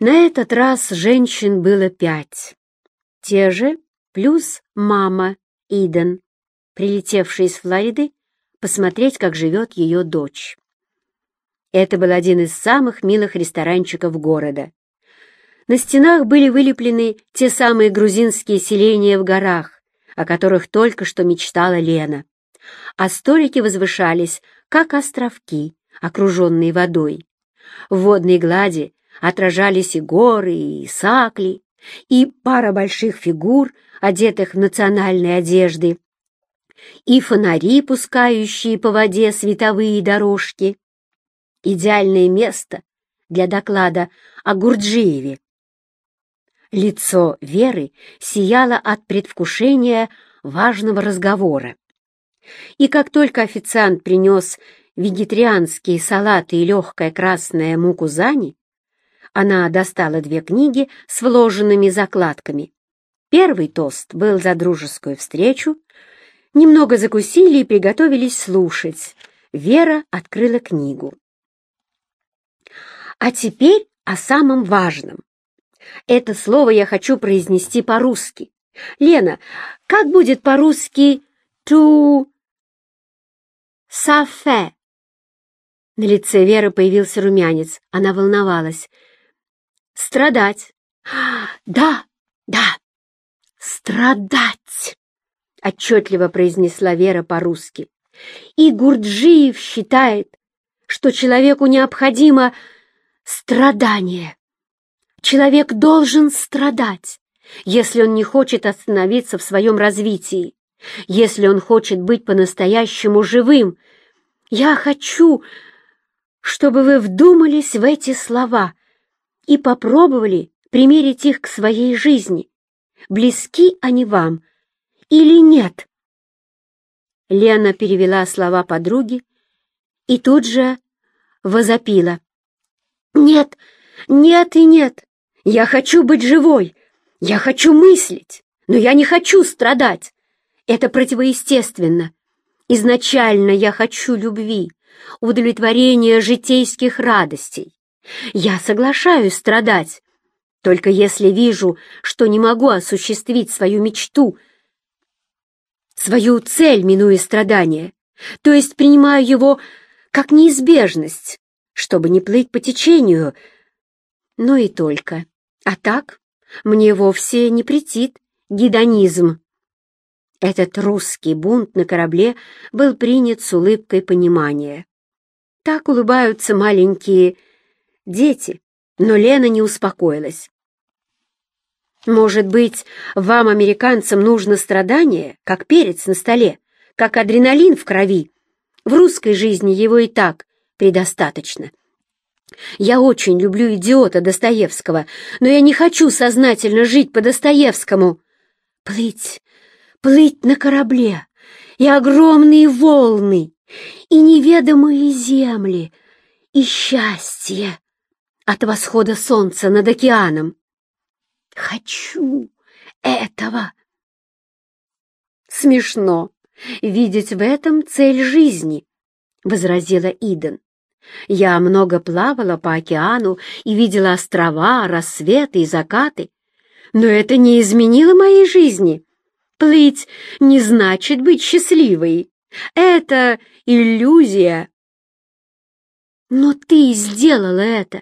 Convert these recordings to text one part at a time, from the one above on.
На этот раз женщин было пять. Те же, плюс мама Иден, прилетевшая из Флориды посмотреть, как живет ее дочь. Это был один из самых милых ресторанчиков города. На стенах были вылеплены те самые грузинские селения в горах, о которых только что мечтала Лена. А столики возвышались, как островки, окруженные водой. В водной глади отражались и горы, и сакли, и пара больших фигур, одетых в национальные одежды, и фонари, пускающие по воде световые дорожки. Идеальное место для доклада о Гурджиеве. Лицо Веры сияло от предвкушения важного разговора. И как только официант принес вегетарианские салаты и легкое красное мукузани, она достала две книги с вложенными закладками. Первый тост был за дружескую встречу, немного закусили и приготовились слушать. Вера открыла книгу. А теперь о самом важном. Это слово я хочу произнести по-русски. Лена, как будет по-русски «ту сафе»? На лице Веры появился румянец. Она волновалась. «Страдать». «Да, да, страдать», — отчетливо произнесла Вера по-русски. «И Гурджиев считает, что человеку необходимо страдание. Человек должен страдать, если он не хочет остановиться в своем развитии, если он хочет быть по-настоящему живым. Я хочу, чтобы вы вдумались в эти слова и попробовали примерить их к своей жизни. Близки они вам или нет? Лена перевела слова подруги и тут же возопила. Нет, нет и нет. Я хочу быть живой. Я хочу мыслить, но я не хочу страдать. Это противоестественно. Изначально я хочу любви, удовлетворения житейских радостей. Я соглашаюсь страдать, только если вижу, что не могу осуществить свою мечту, свою цель, минуя страдания, то есть принимаю его как неизбежность, чтобы не плыть по течению, но и только. А так мне вовсе не претит гедонизм. Этот русский бунт на корабле был принят с улыбкой понимания. Так улыбаются маленькие дети, но Лена не успокоилась. «Может быть, вам, американцам, нужно страдание, как перец на столе, как адреналин в крови? В русской жизни его и так предостаточно. Я очень люблю идиота Достоевского, но я не хочу сознательно жить по Достоевскому. Плыть, плыть на корабле, и огромные волны, и неведомые земли, и счастье от восхода солнца над океаном. Хочу этого. Смешно видеть в этом цель жизни, — возразила Иден. Я много плавала по океану и видела острова, рассветы и закаты, но это не изменило моей жизни. Плыть не значит быть счастливой. Это иллюзия. Но ты сделала это.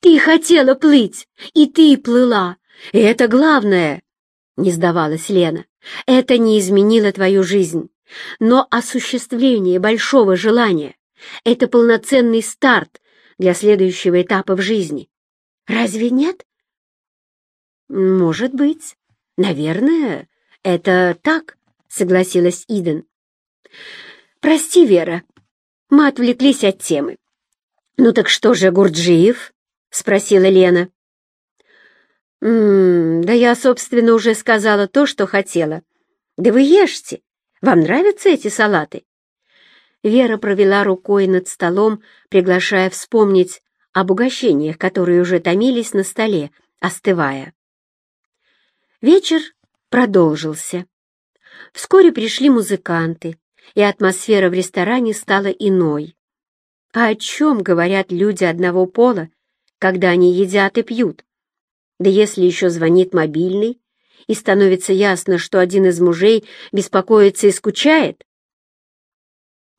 Ты хотела плыть, и ты плыла. И это главное, — не сдавалась Лена. Это не изменило твою жизнь, но осуществление большого желания — это полноценный старт для следующего этапа в жизни. Разве нет? Может быть. Наверное, это так, — согласилась Иден. Прости, Вера, мы отвлеклись от темы. Ну так что же Гурджиев? — спросила Лена. «М -м, да я, собственно, уже сказала то, что хотела. Да вы ешьте. Вам нравятся эти салаты?» Вера провела рукой над столом, приглашая вспомнить об угощениях, которые уже томились на столе, остывая. Вечер продолжился. Вскоре пришли музыканты, и атмосфера в ресторане стала иной. А о чем говорят люди одного пола, когда они едят и пьют? Да если еще звонит мобильный, и становится ясно, что один из мужей беспокоится и скучает?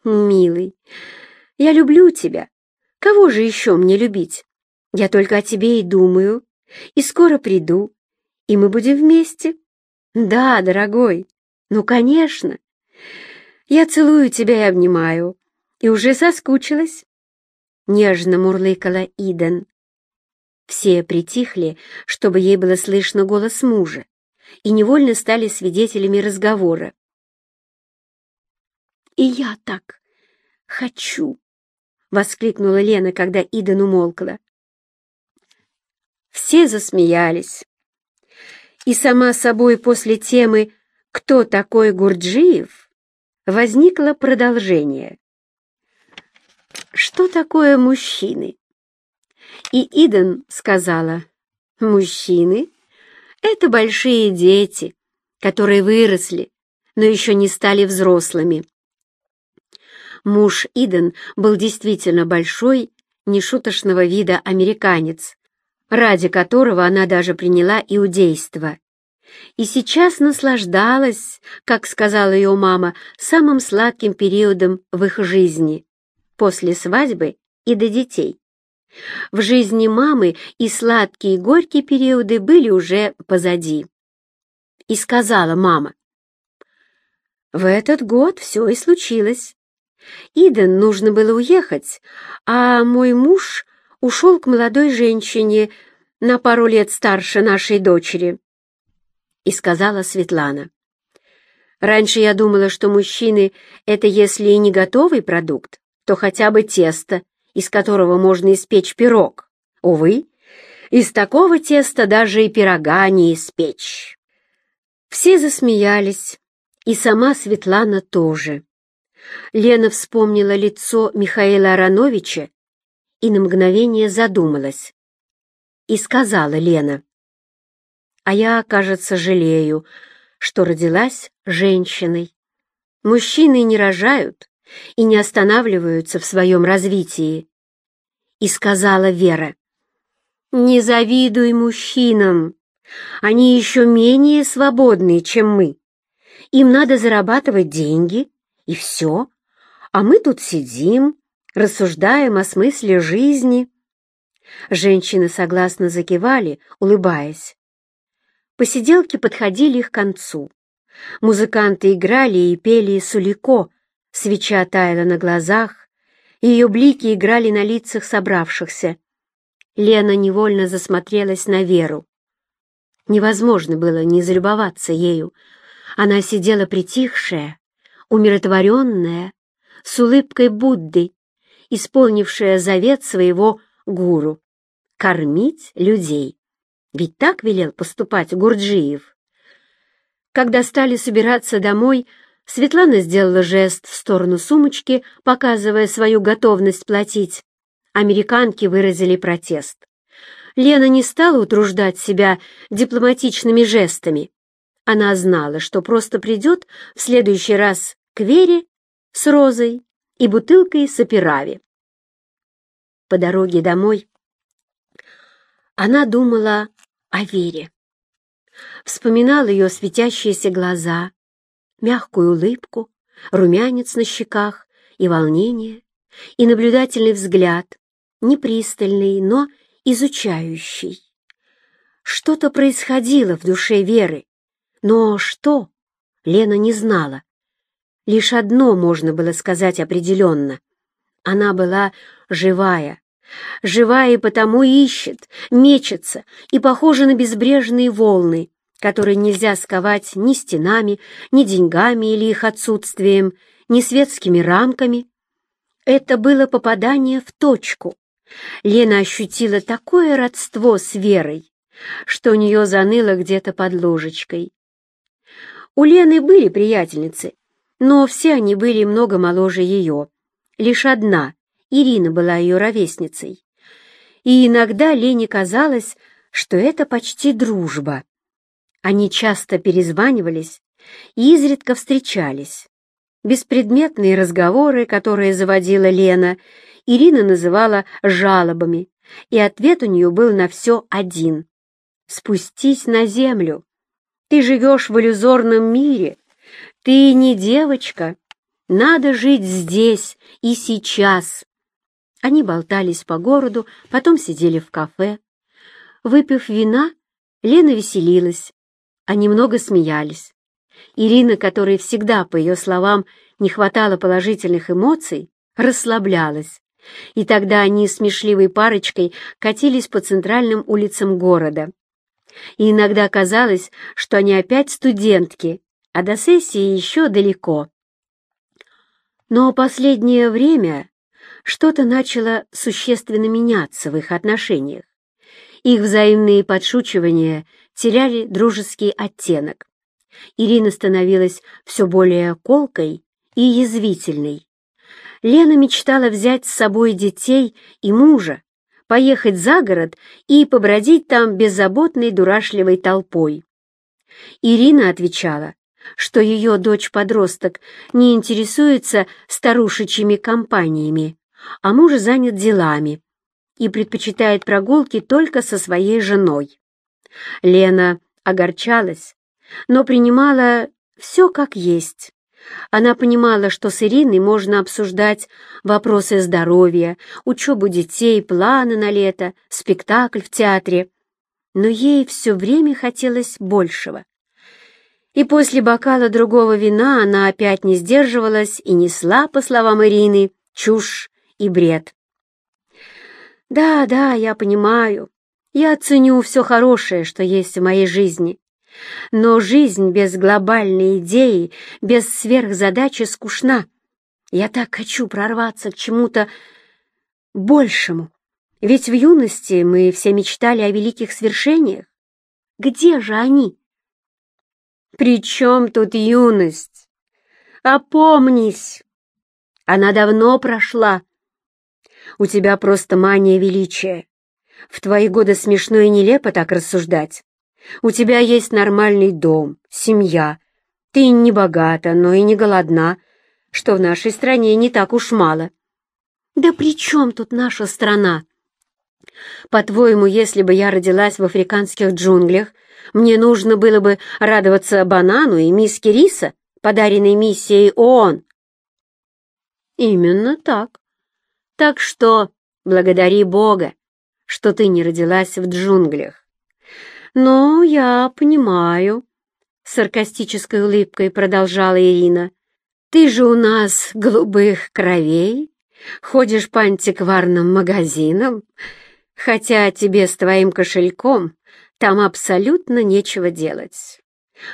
Милый, я люблю тебя. Кого же еще мне любить? Я только о тебе и думаю, и скоро приду, и мы будем вместе. Да, дорогой, ну, конечно. Я целую тебя и обнимаю, и уже соскучилась. Нежно мурлыкала Иден. Все притихли, чтобы ей было слышно голос мужа, и невольно стали свидетелями разговора. «И я так хочу!» — воскликнула Лена, когда Иден умолкла. Все засмеялись. И сама собой после темы «Кто такой Гурджиев?» возникло продолжение. «Что такое мужчины?» И Иден сказала, «Мужчины — это большие дети, которые выросли, но еще не стали взрослыми». Муж Иден был действительно большой, нешуточного вида американец, ради которого она даже приняла иудейство. И сейчас наслаждалась, как сказала ее мама, самым сладким периодом в их жизни, после свадьбы и до детей. В жизни мамы и сладкие и горькие периоды были уже позади. И сказала мама, «В этот год все и случилось. Иден нужно было уехать, а мой муж ушел к молодой женщине на пару лет старше нашей дочери». И сказала Светлана, «Раньше я думала, что мужчины — это если и не готовый продукт, то хотя бы тесто, из которого можно испечь пирог. Увы, из такого теста даже и пирога не испечь. Все засмеялись, и сама Светлана тоже. Лена вспомнила лицо Михаила Ароновича и на мгновение задумалась. И сказала Лена, «А я, кажется, жалею, что родилась женщиной. Мужчины не рожают, и не останавливаются в своем развитии. И сказала Вера, «Не завидуй мужчинам, они еще менее свободные, чем мы. Им надо зарабатывать деньги, и все, а мы тут сидим, рассуждаем о смысле жизни». Женщины согласно закивали, улыбаясь. Посиделки подходили к концу. Музыканты играли и пели сулико, Свеча таяла на глазах, ее блики играли на лицах собравшихся. Лена невольно засмотрелась на Веру. Невозможно было не залюбоваться ею. Она сидела притихшая, умиротворенная, с улыбкой Будды, исполнившая завет своего гуру — кормить людей. Ведь так велел поступать Гурджиев. Когда стали собираться домой, Светлана сделала жест в сторону сумочки, показывая свою готовность платить. Американки выразили протест. Лена не стала утруждать себя дипломатичными жестами. Она знала, что просто придет в следующий раз к Вере с розой и бутылкой сапирави. По дороге домой она думала о Вере. Вспоминала ее светящиеся глаза, мягкую улыбку, румянец на щеках и волнение, и наблюдательный взгляд, непристальный, но изучающий. Что-то происходило в душе Веры, но что, Лена не знала. Лишь одно можно было сказать определенно. Она была живая, живая и потому ищет, мечется и похожа на безбрежные волны, которые нельзя сковать ни стенами, ни деньгами или их отсутствием, ни светскими рамками. Это было попадание в точку. Лена ощутила такое родство с Верой, что у нее заныло где-то под ложечкой. У Лены были приятельницы, но все они были много моложе ее. Лишь одна, Ирина, была ее ровесницей. И иногда Лене казалось, что это почти дружба. Они часто перезванивались и изредка встречались. Беспредметные разговоры, которые заводила Лена, Ирина называла жалобами, и ответ у нее был на все один. спустись на землю. Ты живешь в иллюзорном мире. Ты не девочка. Надо жить здесь и сейчас. Они болтались по городу, потом сидели в кафе. Выпив вина, Лена веселилась, они много смеялись. Ирина, которой всегда, по ее словам, не хватало положительных эмоций, расслаблялась. И тогда они с смешливой парочкой катились по центральным улицам города. И иногда казалось, что они опять студентки, а до сессии еще далеко. Но последнее время что-то начало существенно меняться в их отношениях. Их взаимные подшучивания теряли дружеский оттенок. Ирина становилась все более колкой и язвительной. Лена мечтала взять с собой детей и мужа, поехать за город и побродить там беззаботной дурашливой толпой. Ирина отвечала, что ее дочь-подросток не интересуется старушечьими компаниями, а муж занят делами и предпочитает прогулки только со своей женой. Лена огорчалась, но принимала все как есть. Она понимала, что с Ириной можно обсуждать вопросы здоровья, учебу детей, планы на лето, спектакль в театре. Но ей все время хотелось большего. И после бокала другого вина она опять не сдерживалась и несла, по словам Ирины, чушь и бред. «Да, да, я понимаю. Я ценю все хорошее, что есть в моей жизни. Но жизнь без глобальной идеи, без сверхзадачи скучна. Я так хочу прорваться к чему-то большему. Ведь в юности мы все мечтали о великих свершениях. Где же они? При чем тут юность? Опомнись! Она давно прошла. У тебя просто мания величия. В твои годы смешно и нелепо так рассуждать. У тебя есть нормальный дом, семья. Ты не богата, но и не голодна, что в нашей стране не так уж мало. Да при чем тут наша страна? По-твоему, если бы я родилась в африканских джунглях, мне нужно было бы радоваться банану и миске риса, подаренной миссией ООН? Именно так. Так что благодари Бога, что ты не родилась в джунглях. «Ну, я понимаю», — саркастической улыбкой продолжала Ирина. «Ты же у нас голубых кровей, ходишь по антикварным магазинам, хотя тебе с твоим кошельком там абсолютно нечего делать.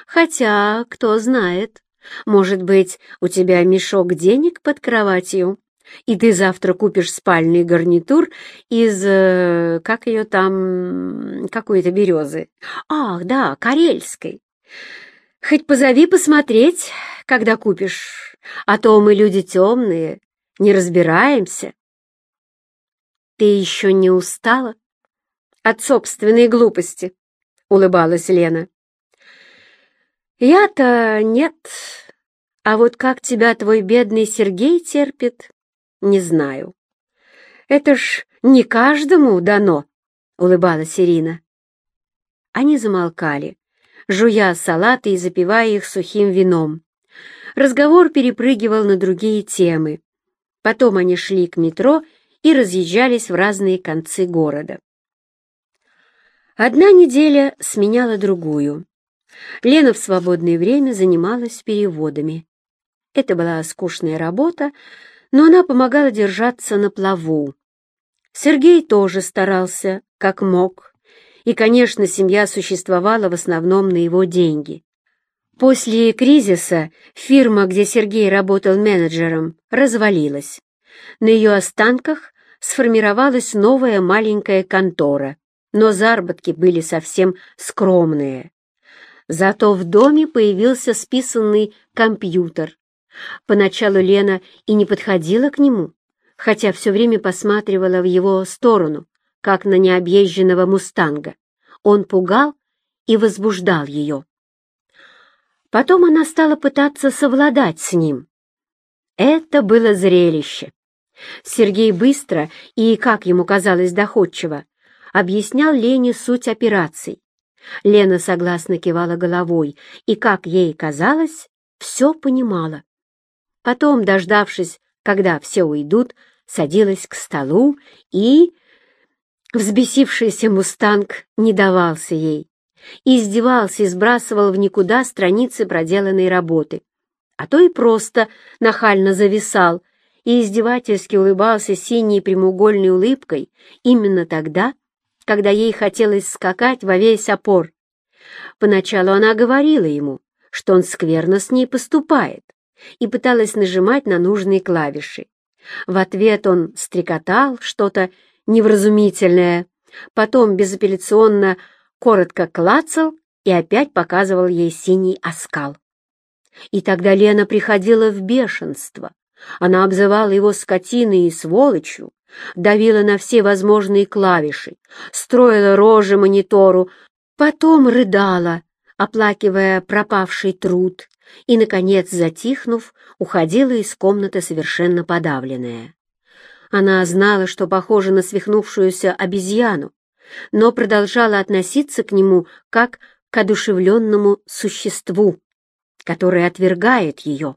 Хотя, кто знает, может быть, у тебя мешок денег под кроватью, и ты завтра купишь спальный гарнитур из, э, как ее там, какой-то березы. Ах, да, карельской. Хоть позови посмотреть, когда купишь, а то мы люди темные, не разбираемся. Ты еще не устала? От собственной глупости, улыбалась Лена. Я-то нет, а вот как тебя твой бедный Сергей терпит, не знаю. Это ж не каждому дано, улыбалась Ирина. Они замолкали, жуя салаты и запивая их сухим вином. Разговор перепрыгивал на другие темы. Потом они шли к метро и разъезжались в разные концы города. Одна неделя сменяла другую. Лена в свободное время занималась переводами. Это была скучная работа, но она помогала держаться на плаву. Сергей тоже старался, как мог, и, конечно, семья существовала в основном на его деньги. После кризиса фирма, где Сергей работал менеджером, развалилась. На ее останках сформировалась новая маленькая контора, но заработки были совсем скромные. Зато в доме появился списанный компьютер, Поначалу Лена и не подходила к нему, хотя все время посматривала в его сторону, как на необъезженного мустанга. Он пугал и возбуждал ее. Потом она стала пытаться совладать с ним. Это было зрелище. Сергей быстро и, как ему казалось, доходчиво объяснял Лене суть операций, Лена согласно кивала головой и, как ей казалось, все понимала. Потом, дождавшись, когда все уйдут, садилась к столу и... Взбесившийся мустанг не давался ей. Издевался и сбрасывал в никуда страницы проделанной работы. А то и просто нахально зависал и издевательски улыбался синей прямоугольной улыбкой именно тогда, когда ей хотелось скакать во весь опор. Поначалу она говорила ему, что он скверно с ней поступает, и пыталась нажимать на нужные клавиши. В ответ он стрекотал что-то невразумительное, потом безапелляционно коротко клацал и опять показывал ей синий оскал. И тогда Лена приходила в бешенство. Она обзывала его скотиной и сволочью, давила на все возможные клавиши, строила рожи монитору, потом рыдала, оплакивая пропавший труд, и, наконец, затихнув, уходила из комнаты совершенно подавленная. Она знала, что похожа на свихнувшуюся обезьяну, но продолжала относиться к нему как к одушевленному существу, которое отвергает ее.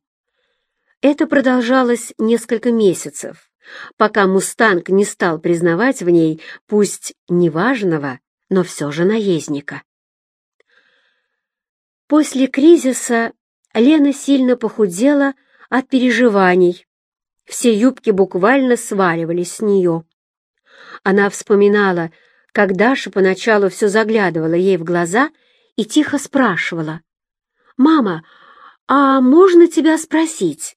Это продолжалось несколько месяцев, пока «Мустанг» не стал признавать в ней, пусть неважного, но все же наездника. После кризиса Лена сильно похудела от переживаний. Все юбки буквально сваливались с нее. Она вспоминала, как Даша поначалу все заглядывала ей в глаза и тихо спрашивала. «Мама, а можно тебя спросить?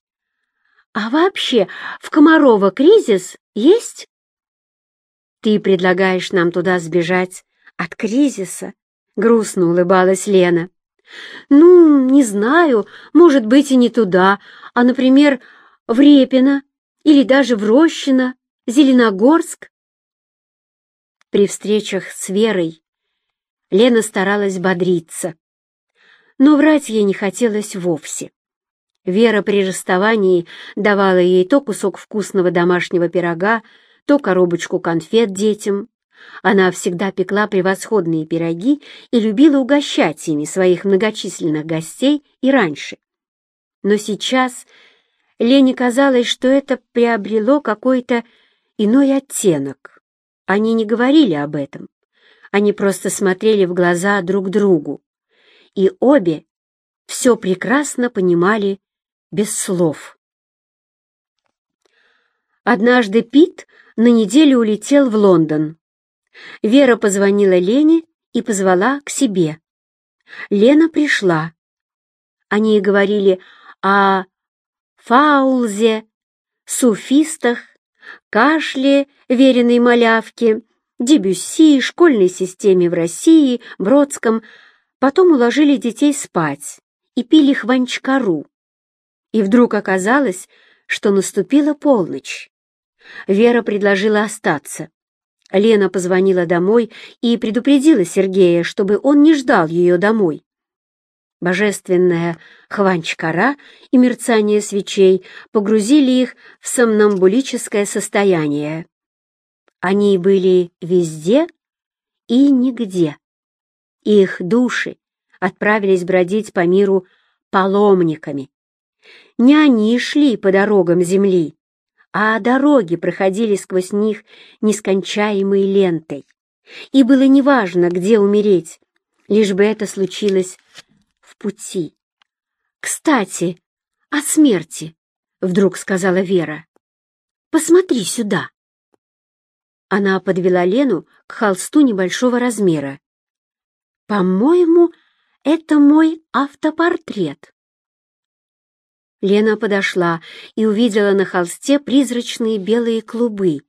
А вообще в Комарова кризис есть?» «Ты предлагаешь нам туда сбежать от кризиса?» — грустно улыбалась Лена. «Ну, не знаю, может быть и не туда, а, например, в Репино или даже в Рощино, Зеленогорск». При встречах с Верой Лена старалась бодриться, но врать ей не хотелось вовсе. Вера при расставании давала ей то кусок вкусного домашнего пирога, то коробочку конфет детям, она всегда пекла превосходные пироги и любила угощать ими своих многочисленных гостей и раньше. Но сейчас Лене казалось, что это приобрело какой-то иной оттенок. Они не говорили об этом. Они просто смотрели в глаза друг другу. И обе все прекрасно понимали без слов. Однажды Пит на неделю улетел в Лондон. Вера позвонила Лене и позвала к себе. Лена пришла. Они говорили о фаулзе, суфистах, кашле, веренной малявке, Дебюсси, школьной системе в России, Бродском. Потом уложили детей спать и пили хванчкару. И вдруг оказалось, что наступила полночь. Вера предложила остаться. Лена позвонила домой и предупредила Сергея, чтобы он не ждал ее домой. Божественная хванчкара и мерцание свечей погрузили их в сомнамбулическое состояние. Они были везде и нигде. Их души отправились бродить по миру паломниками. Не они шли по дорогам земли, а дороги проходили сквозь них нескончаемой лентой. И было неважно, где умереть, лишь бы это случилось в пути. «Кстати, о смерти», — вдруг сказала Вера. «Посмотри сюда». Она подвела Лену к холсту небольшого размера. «По-моему, это мой автопортрет». Лена подошла и увидела на холсте призрачные белые клубы.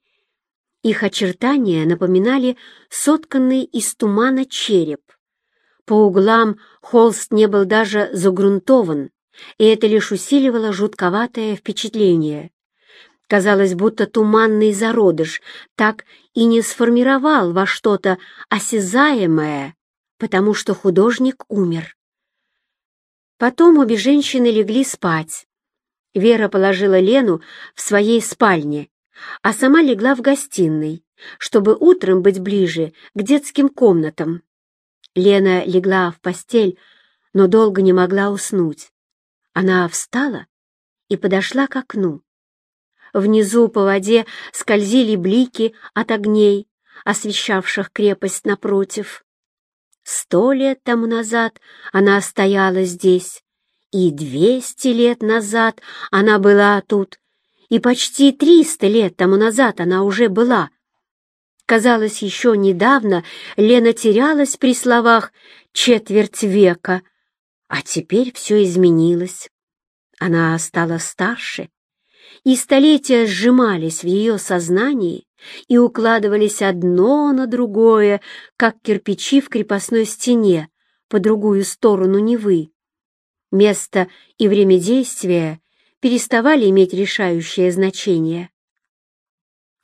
Их очертания напоминали сотканный из тумана череп. По углам холст не был даже загрунтован, и это лишь усиливало жутковатое впечатление. Казалось, будто туманный зародыш так и не сформировал во что-то осязаемое, потому что художник умер. Потом обе женщины легли спать. Вера положила Лену в своей спальне, а сама легла в гостиной, чтобы утром быть ближе к детским комнатам. Лена легла в постель, но долго не могла уснуть. Она встала и подошла к окну. Внизу по воде скользили блики от огней, освещавших крепость напротив. Сто лет тому назад она стояла здесь, и двести лет назад она была тут, и почти триста лет тому назад она уже была. Казалось, еще недавно Лена терялась при словах «четверть века», а теперь все изменилось. Она стала старше, и столетия сжимались в ее сознании и укладывались одно на другое, как кирпичи в крепостной стене по другую сторону Невы. Место и время действия переставали иметь решающее значение.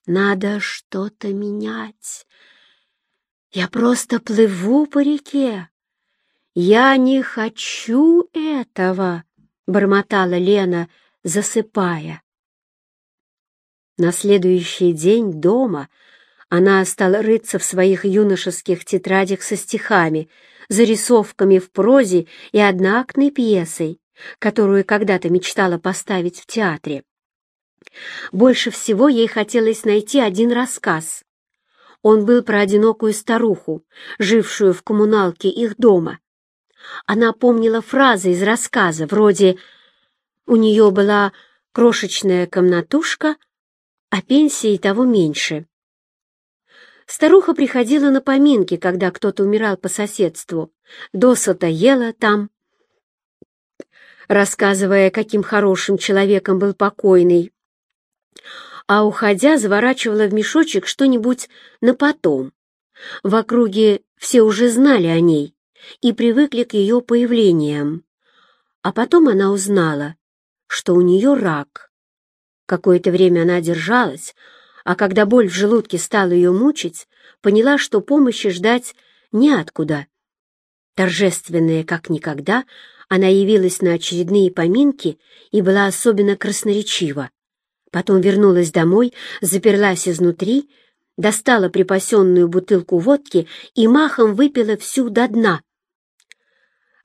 Надо что-то менять. Я просто плыву по реке. Я не хочу этого, — бормотала Лена, засыпая. На следующий день дома она стала рыться в своих юношеских тетрадях со стихами, зарисовками в прозе и одноактной пьесой, которую когда-то мечтала поставить в театре. Больше всего ей хотелось найти один рассказ. Он был про одинокую старуху, жившую в коммуналке их дома. Она помнила фразы из рассказа, вроде «У нее была крошечная комнатушка, а пенсии того меньше. Старуха приходила на поминки, когда кто-то умирал по соседству, досыта ела там, рассказывая, каким хорошим человеком был покойный, а уходя заворачивала в мешочек что-нибудь на потом. В округе все уже знали о ней и привыкли к ее появлениям. А потом она узнала, что у нее рак. Какое-то время она держалась, а когда боль в желудке стала ее мучить, поняла, что помощи ждать неоткуда. Торжественная, как никогда, она явилась на очередные поминки и была особенно красноречива. Потом вернулась домой, заперлась изнутри, достала припасенную бутылку водки и махом выпила всю до дна.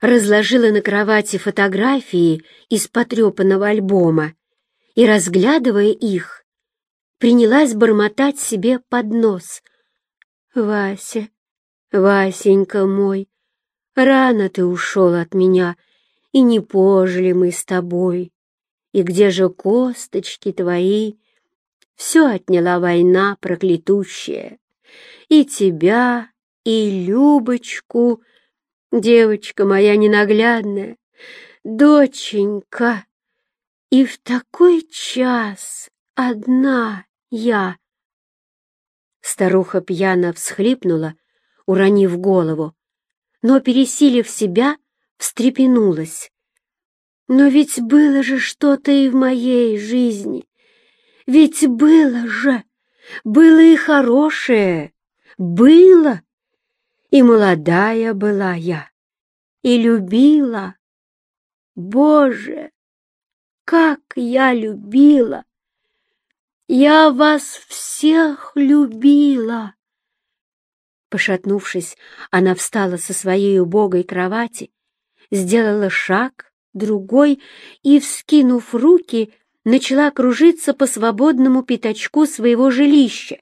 Разложила на кровати фотографии из потрепанного альбома и, разглядывая их, принялась бормотать себе под нос. «Вася, Васенька мой, рано ты ушел от меня, и не пожили мы с тобой. И где же косточки твои? Все отняла война проклятущая. И тебя, и Любочку, девочка моя ненаглядная, доченька. И в такой час одна я. Старуха пьяно всхлипнула, уронив голову, но, пересилив себя, встрепенулась. Но ведь было же что-то и в моей жизни. Ведь было же, было и хорошее, было. И молодая была я, и любила. Боже, как я любила! Я вас всех любила!» Пошатнувшись, она встала со своей убогой кровати, сделала шаг, другой и, вскинув руки, начала кружиться по свободному пятачку своего жилища.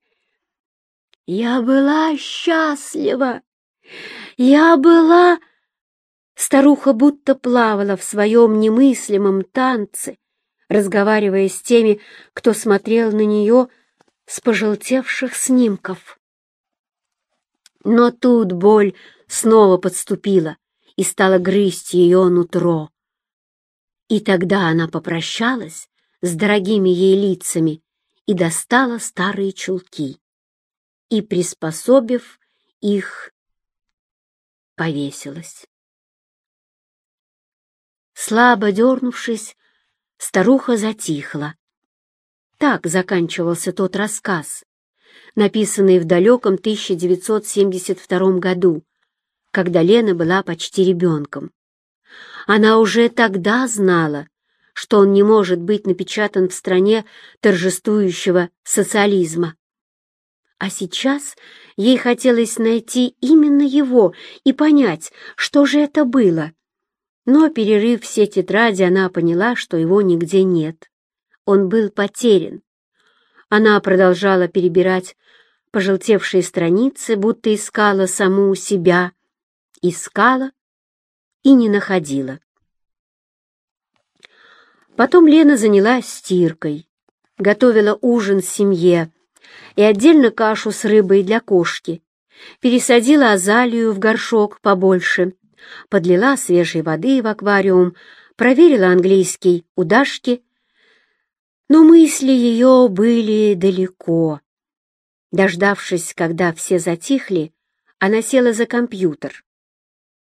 «Я была счастлива! Я была Старуха будто плавала в своем немыслимом танце, разговаривая с теми, кто смотрел на нее с пожелтевших снимков. Но тут боль снова подступила и стала грызть ее нутро. И тогда она попрощалась с дорогими ей лицами и достала старые чулки и, приспособив их, повесилась. Слабо дернувшись, старуха затихла. Так заканчивался тот рассказ, написанный в далеком 1972 году, когда Лена была почти ребенком. Она уже тогда знала, что он не может быть напечатан в стране торжествующего социализма. А сейчас ей хотелось найти именно его и понять, что же это было. Но, перерыв все тетради, она поняла, что его нигде нет. Он был потерян. Она продолжала перебирать пожелтевшие страницы, будто искала саму себя. Искала и не находила. Потом Лена занялась стиркой, готовила ужин семье и отдельно кашу с рыбой для кошки, пересадила азалию в горшок побольше, подлила свежей воды в аквариум, проверила английский у Дашки, но мысли ее были далеко. Дождавшись, когда все затихли, она села за компьютер.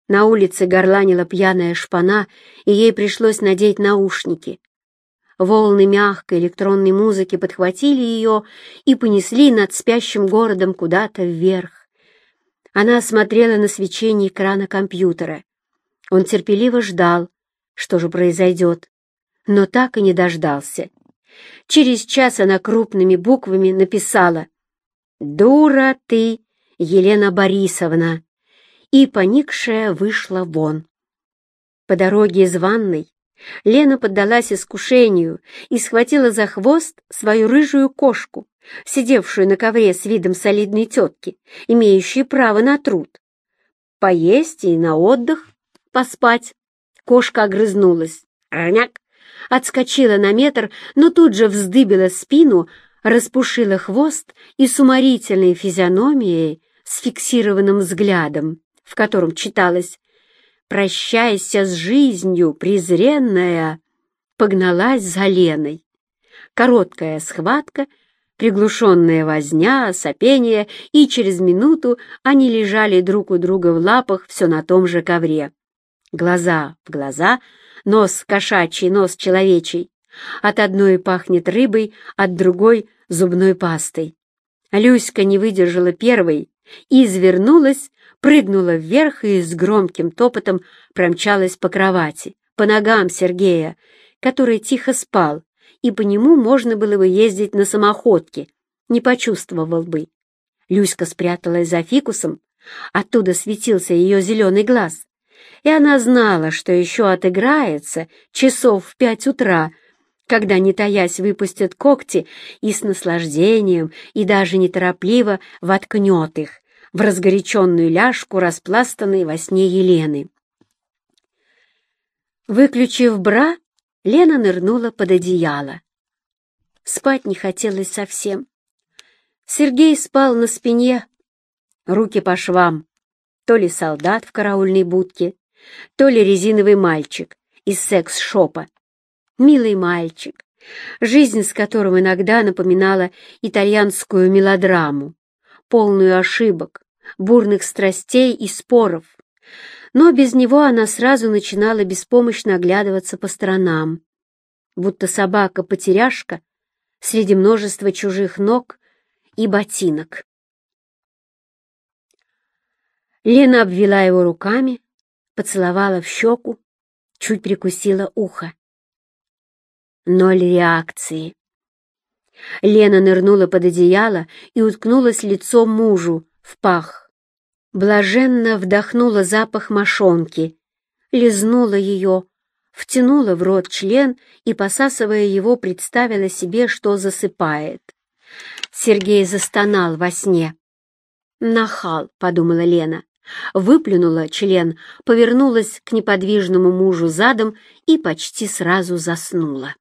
На улице горланила пьяная шпана, и ей пришлось надеть наушники. Волны мягкой электронной музыки подхватили ее и понесли над спящим городом куда-то вверх. Она смотрела на свечение экрана компьютера. Он терпеливо ждал, что же произойдет, но так и не дождался. Через час она крупными буквами написала «Дура ты, Елена Борисовна!» и, поникшая, вышла вон. По дороге из ванной Лена поддалась искушению и схватила за хвост свою рыжую кошку, сидевшую на ковре с видом солидной тетки, имеющей право на труд. Поесть и на отдых, поспать. Кошка огрызнулась. Роняк! Отскочила на метр, но тут же вздыбила спину, распушила хвост и с уморительной физиономией, с фиксированным взглядом в котором читалось «Прощайся с жизнью, презренная», погналась за Леной. Короткая схватка, приглушенная возня, сопение, и через минуту они лежали друг у друга в лапах все на том же ковре. Глаза в глаза, нос кошачий, нос человечий. От одной пахнет рыбой, от другой — зубной пастой. Люська не выдержала первой извернулась, прыгнула вверх и с громким топотом промчалась по кровати, по ногам Сергея, который тихо спал, и по нему можно было бы ездить на самоходке, не почувствовал бы. Люська спряталась за фикусом, оттуда светился ее зеленый глаз, и она знала, что еще отыграется часов в пять утра, когда, не таясь, выпустят когти и с наслаждением и даже неторопливо воткнет их, в разгоряченную ляжку, распластанной во сне Елены. Выключив бра, Лена нырнула под одеяло. Спать не хотелось совсем. Сергей спал на спине, руки по швам, то ли солдат в караульной будке, то ли резиновый мальчик из секс-шопа. Милый мальчик, жизнь с которым иногда напоминала итальянскую мелодраму, полную ошибок, бурных страстей и споров, но без него она сразу начинала беспомощно оглядываться по сторонам, будто собака-потеряшка среди множества чужих ног и ботинок. Лена обвела его руками, поцеловала в щеку, чуть прикусила ухо. Ноль реакции. Лена нырнула под одеяло и уткнулась лицом мужу в пах. Блаженно вдохнула запах мошонки, лизнула ее, втянула в рот член и, посасывая его, представила себе, что засыпает. Сергей застонал во сне. «Нахал», — подумала Лена, выплюнула член, повернулась к неподвижному мужу задом и почти сразу заснула.